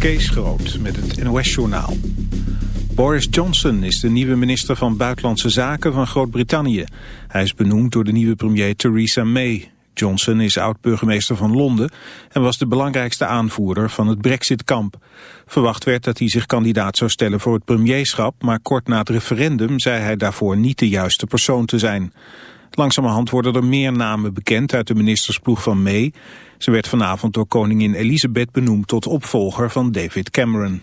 Kees Groot met het NOS-journaal. Boris Johnson is de nieuwe minister van Buitenlandse Zaken van Groot-Brittannië. Hij is benoemd door de nieuwe premier Theresa May. Johnson is oud-burgemeester van Londen en was de belangrijkste aanvoerder van het Brexit-kamp. Verwacht werd dat hij zich kandidaat zou stellen voor het premierschap, maar kort na het referendum zei hij daarvoor niet de juiste persoon te zijn. Langzamerhand worden er meer namen bekend uit de ministersploeg van May. Ze werd vanavond door koningin Elizabeth benoemd tot opvolger van David Cameron.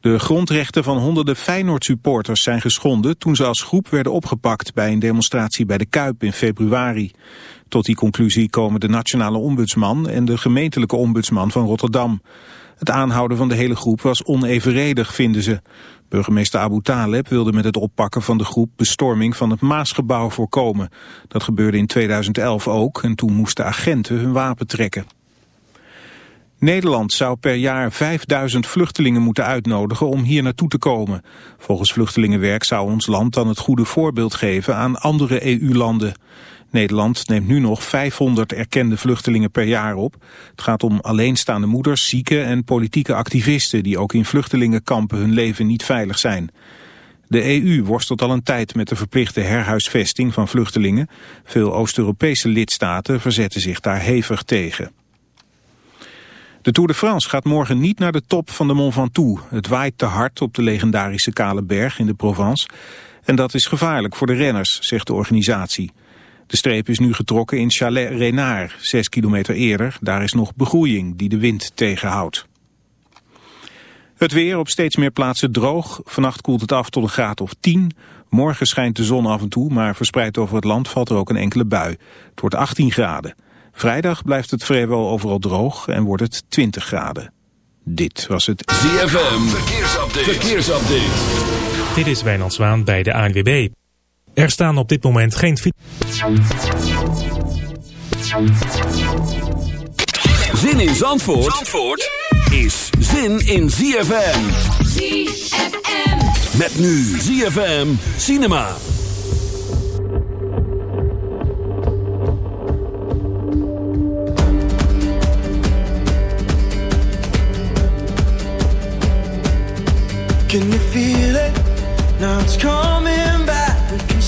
De grondrechten van honderden Feyenoord-supporters zijn geschonden toen ze als groep werden opgepakt bij een demonstratie bij de Kuip in februari. Tot die conclusie komen de nationale ombudsman en de gemeentelijke ombudsman van Rotterdam. Het aanhouden van de hele groep was onevenredig, vinden ze. Burgemeester Abu Taleb wilde met het oppakken van de groep bestorming van het Maasgebouw voorkomen. Dat gebeurde in 2011 ook en toen moesten agenten hun wapen trekken. Nederland zou per jaar 5000 vluchtelingen moeten uitnodigen om hier naartoe te komen. Volgens Vluchtelingenwerk zou ons land dan het goede voorbeeld geven aan andere EU-landen. Nederland neemt nu nog 500 erkende vluchtelingen per jaar op. Het gaat om alleenstaande moeders, zieken en politieke activisten... die ook in vluchtelingenkampen hun leven niet veilig zijn. De EU worstelt al een tijd met de verplichte herhuisvesting van vluchtelingen. Veel Oost-Europese lidstaten verzetten zich daar hevig tegen. De Tour de France gaat morgen niet naar de top van de Mont Ventoux. Het waait te hard op de legendarische Kale Berg in de Provence. En dat is gevaarlijk voor de renners, zegt de organisatie. De streep is nu getrokken in Chalet Renard, zes kilometer eerder. Daar is nog begroeiing die de wind tegenhoudt. Het weer op steeds meer plaatsen droog. Vannacht koelt het af tot een graad of 10. Morgen schijnt de zon af en toe, maar verspreid over het land valt er ook een enkele bui. Het wordt 18 graden. Vrijdag blijft het vrijwel overal droog en wordt het 20 graden. Dit was het ZFM Verkeersupdate. Verkeersupdate. Dit is Wijnand Zwaan bij de ANWB. Er staan op dit moment geen... Zin in Zandvoort, Zandvoort is zin in ZFM. ZFM. Met nu ZFM Cinema. Can you feel it? Now it's coming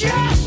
Yeah!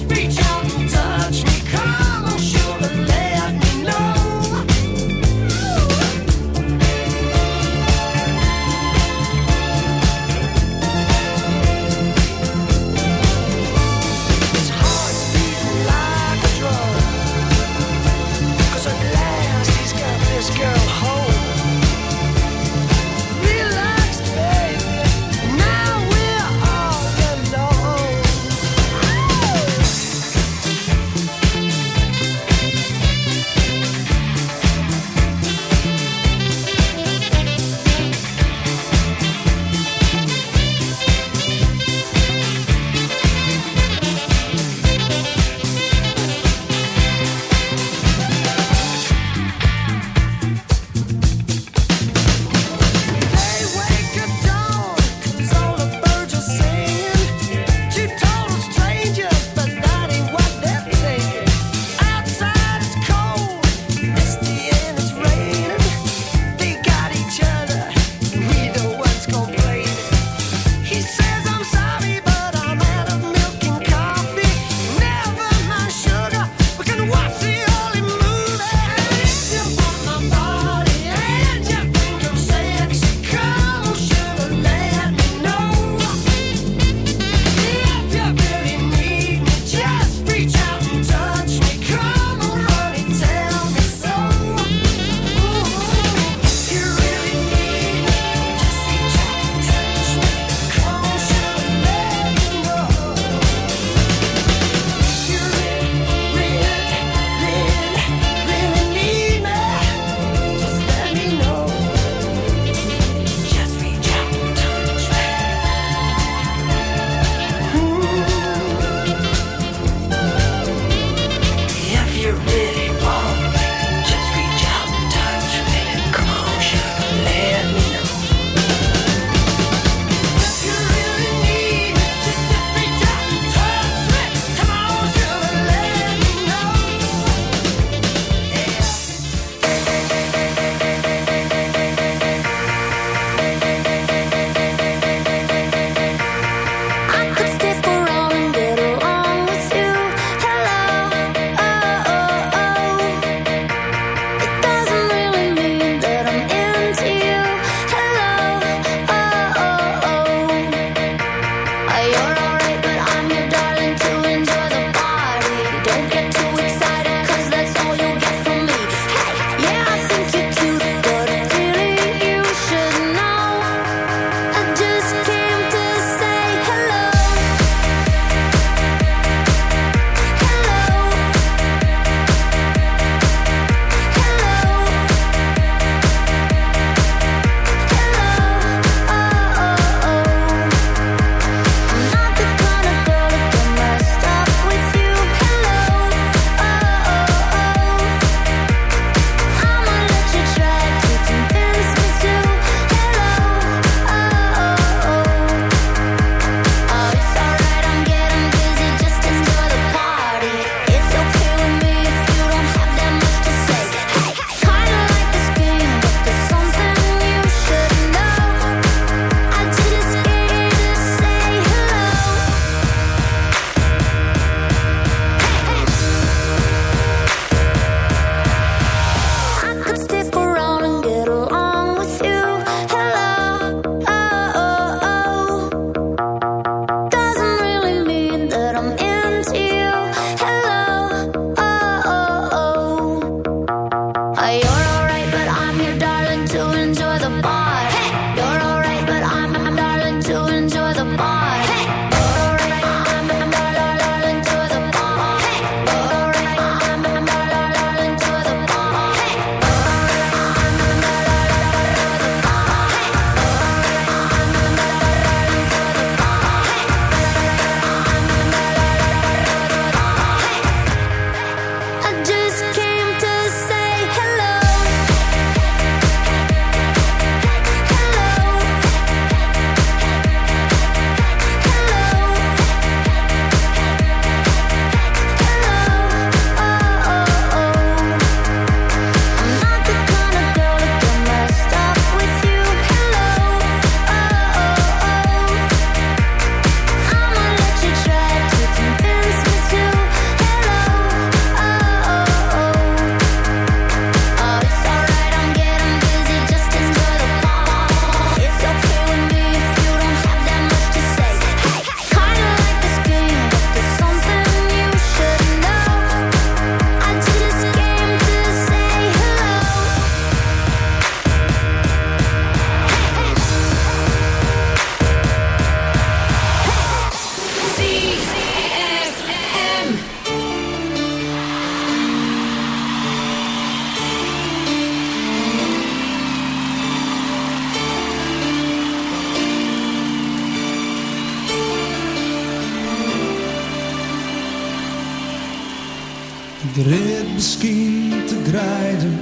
Ik red misschien te grijden,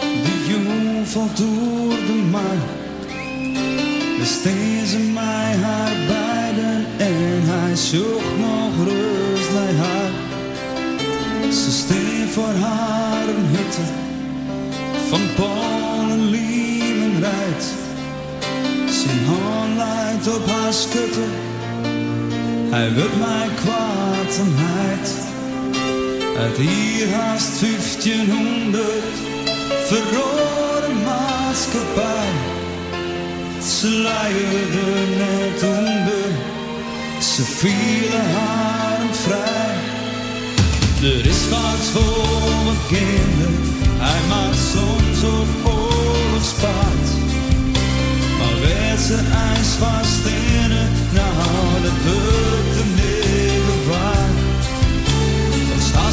de jong valt door de maan. Ze mij haar beiden en hij zocht nog rust bij haar. Ze steen voor haar een hutte van Paul en Liemen rijdt. Zijn hand leidt op haar schutte, hij wil mij kwaad en heid. Uit hier haast 1500 verrode maatschappij. Ze leiden net onder, ze vielen haar vrij. Er is wat voor mijn kinderen, hij maakt soms op oorlogspaard. Maar werd ze ijs vast in het, nou dat hem niet.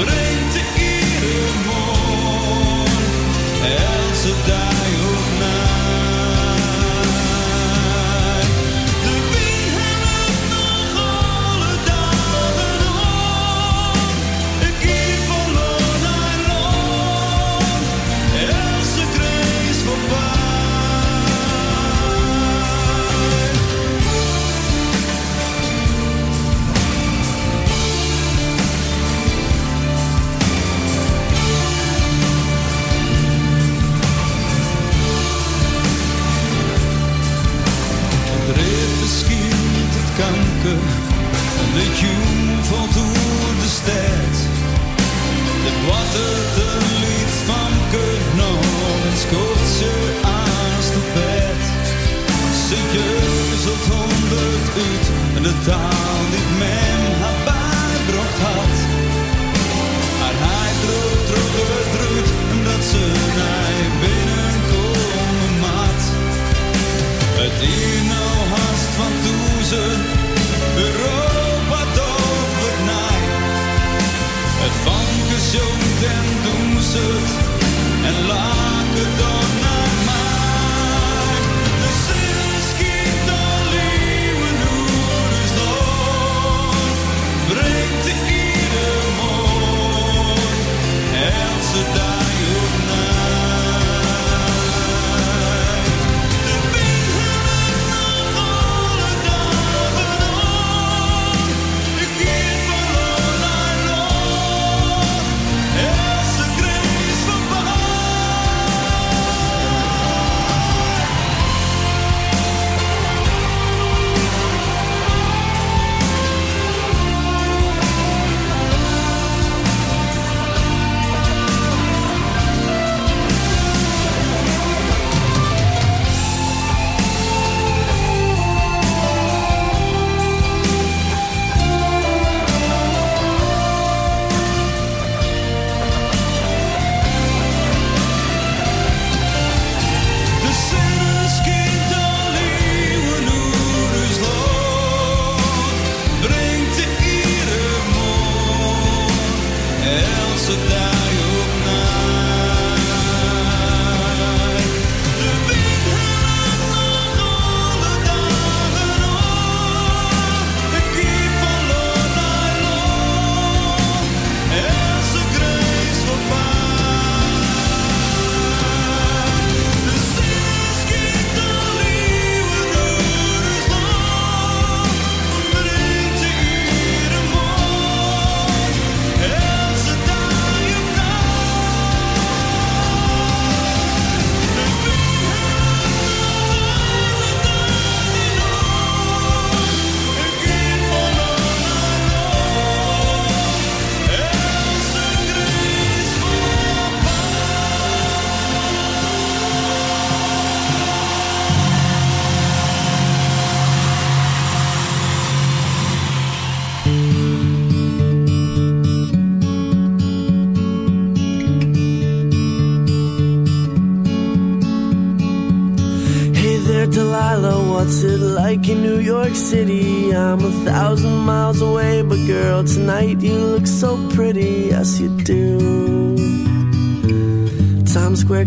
But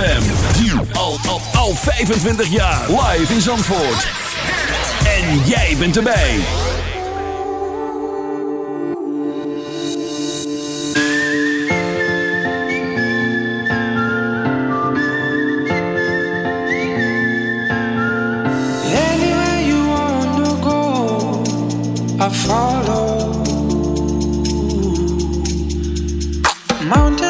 ZFM. Al, al, al 25 jaar. Live in Zandvoort. En jij bent erbij. Anywhere you wanna go, I follow. Mountain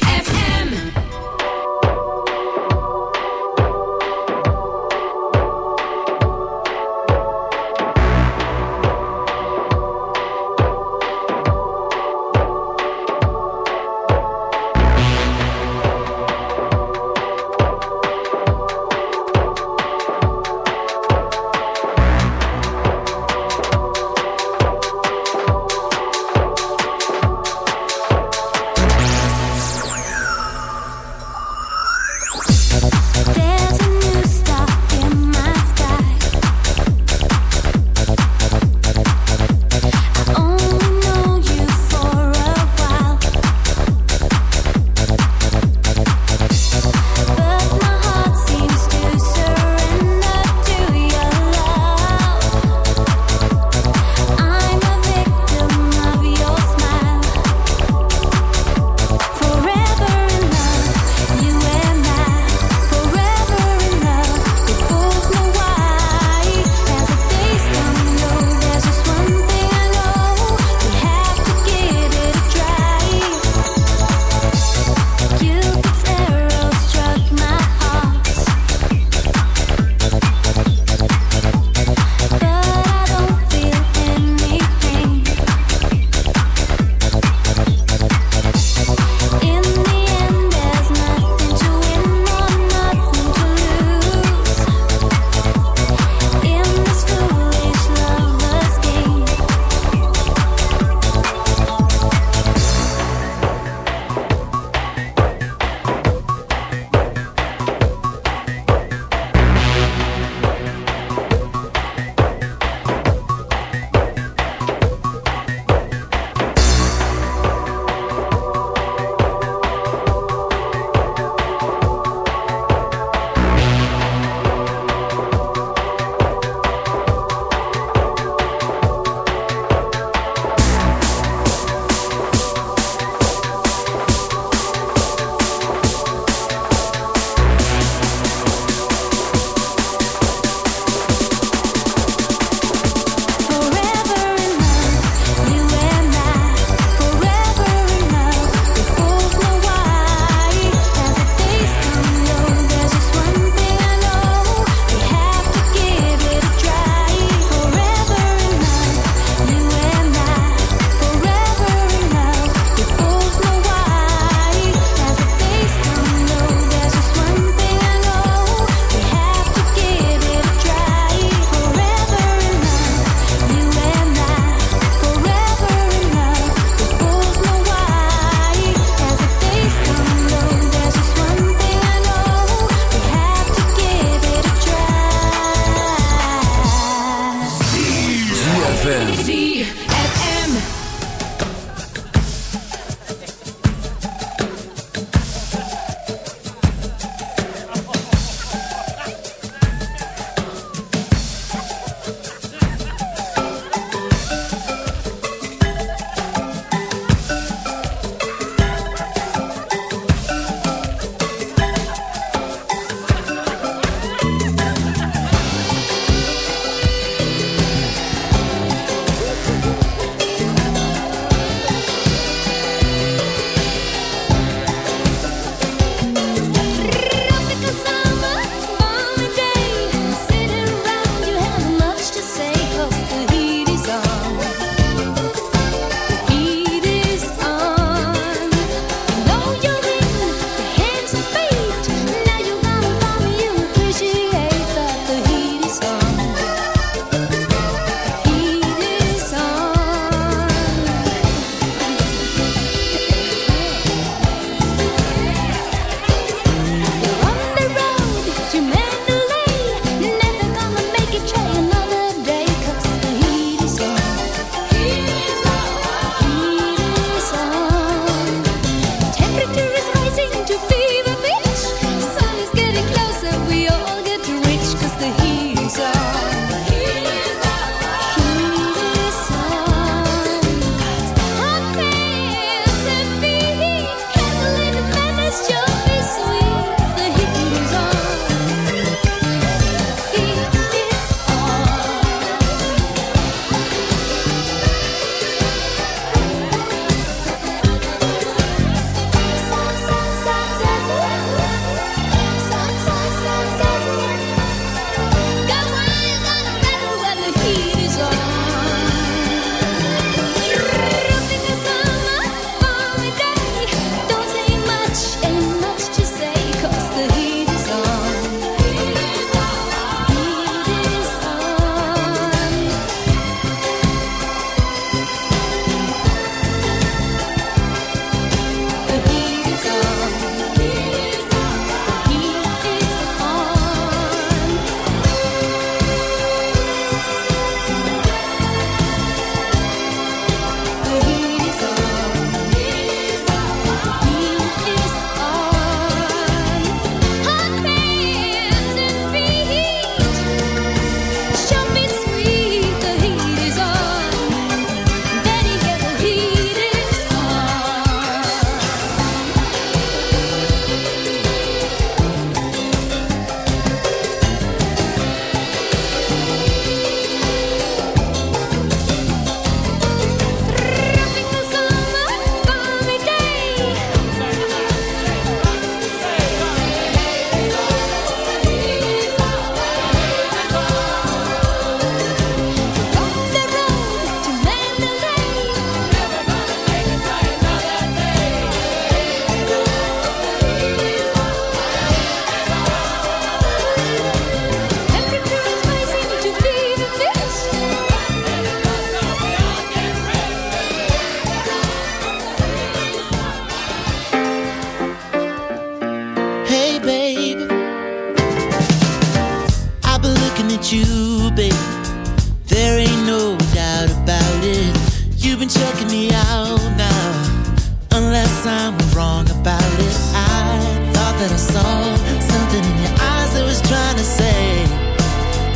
been checking me out now. Unless I'm wrong about it, I thought that I saw something in your eyes that was trying to say,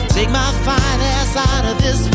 Take my fine ass out of this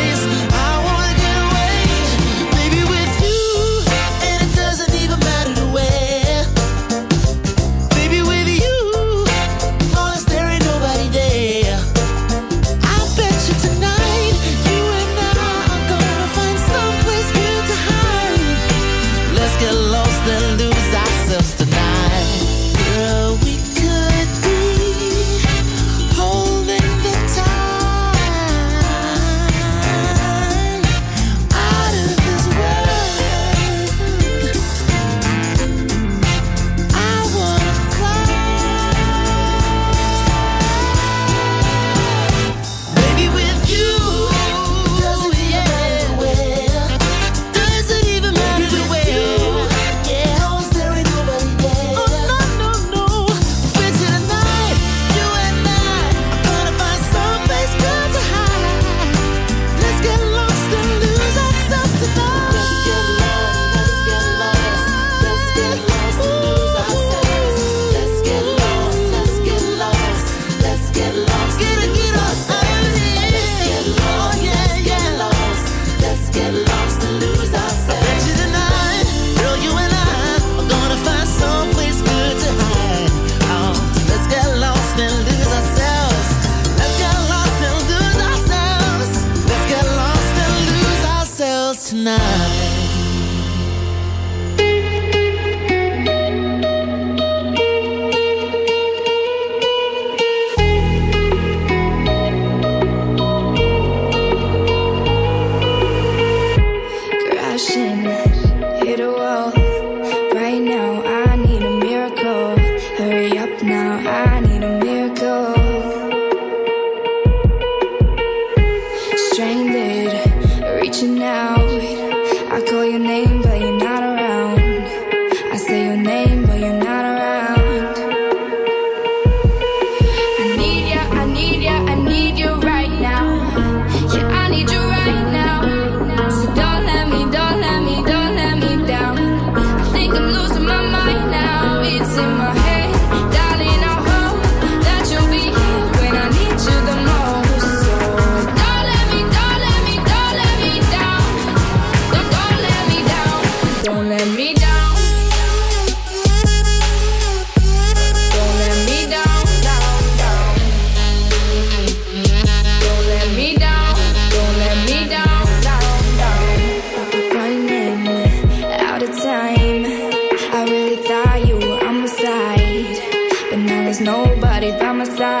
by my side.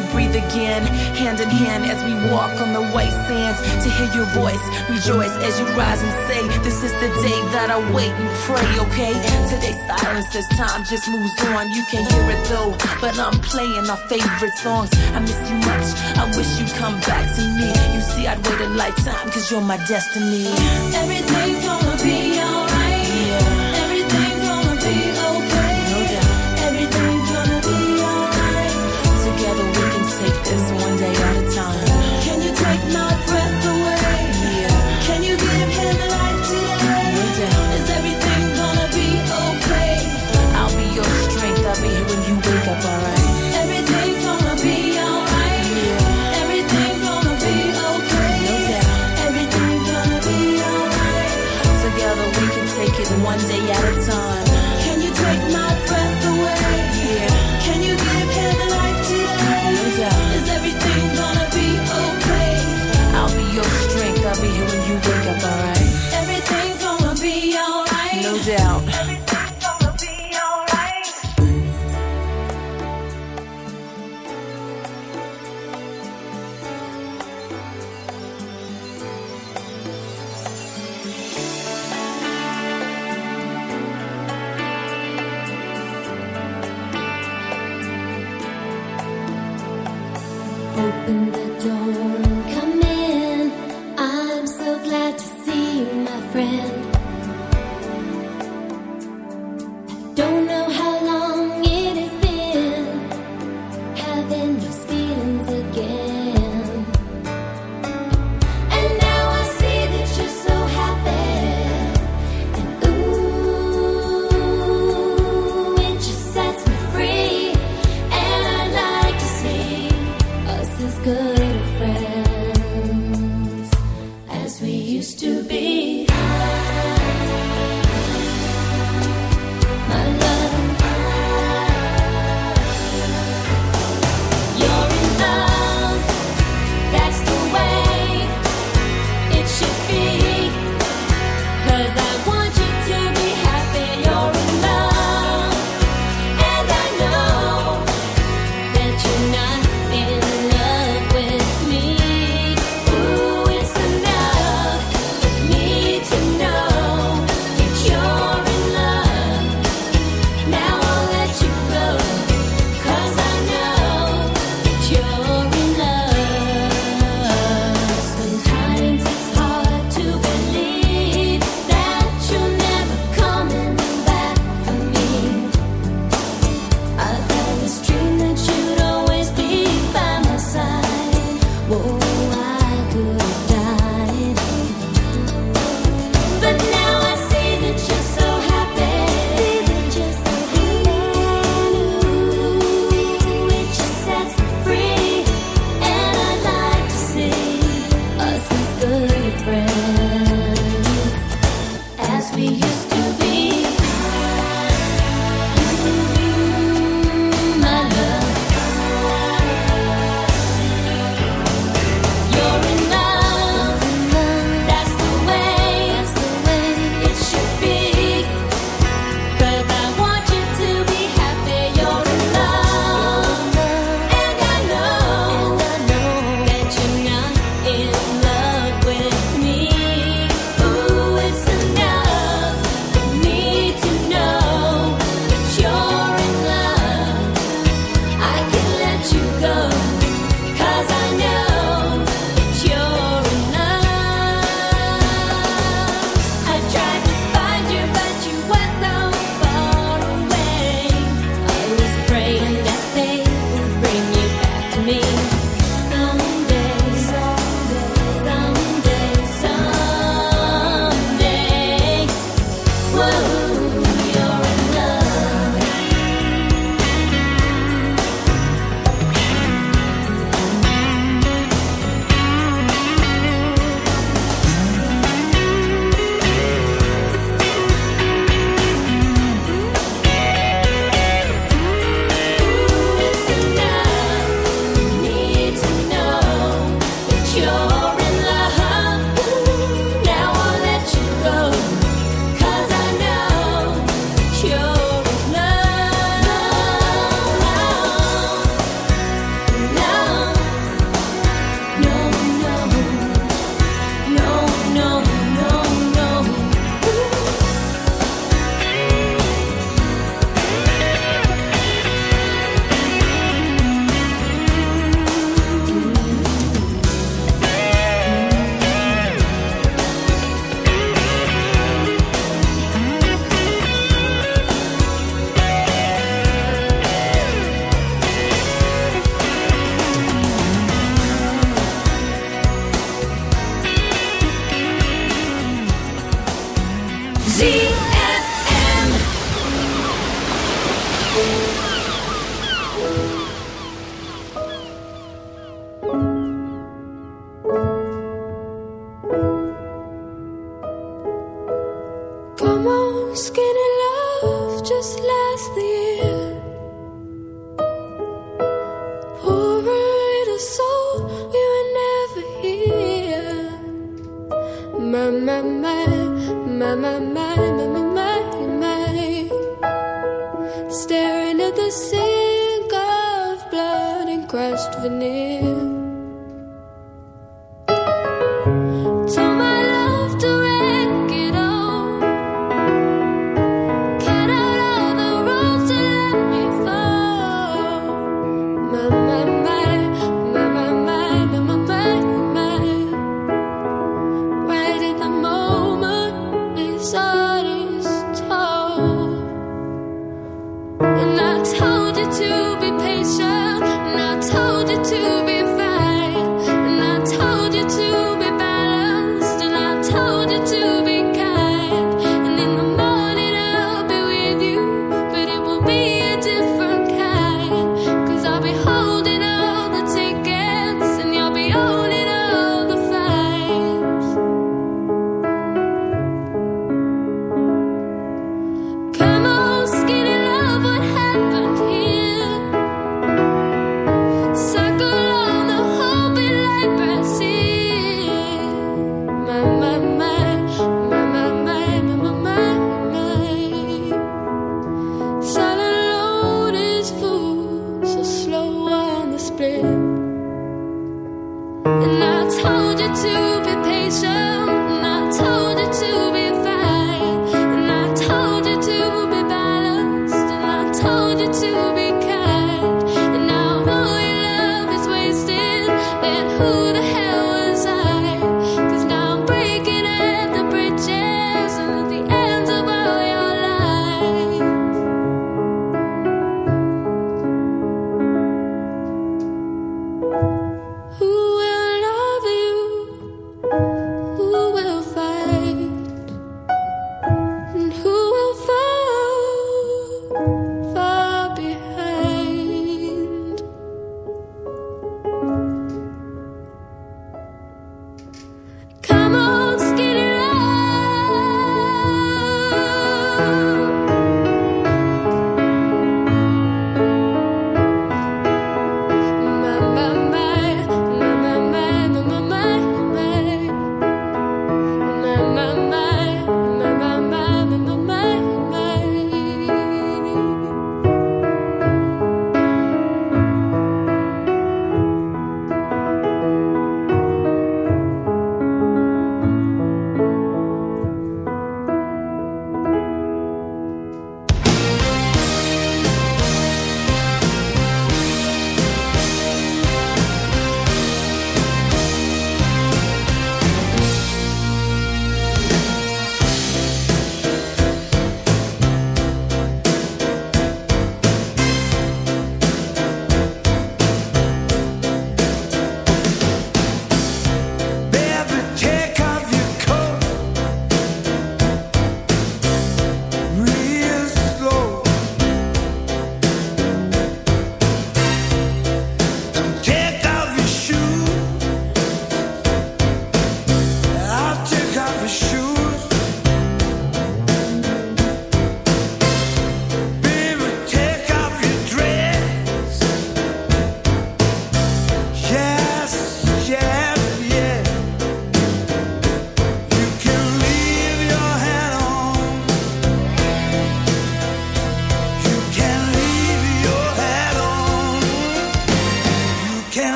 breathe again, hand in hand as we walk on the white sands. To hear your voice, rejoice as you rise and say, This is the day that I wait and pray, okay? Today, silence as time just moves on. You can't hear it though, but I'm playing our favorite songs. I miss you much, I wish you'd come back to me. You see, I'd wait a lifetime, cause you're my destiny. Everything's alright. loving your speak.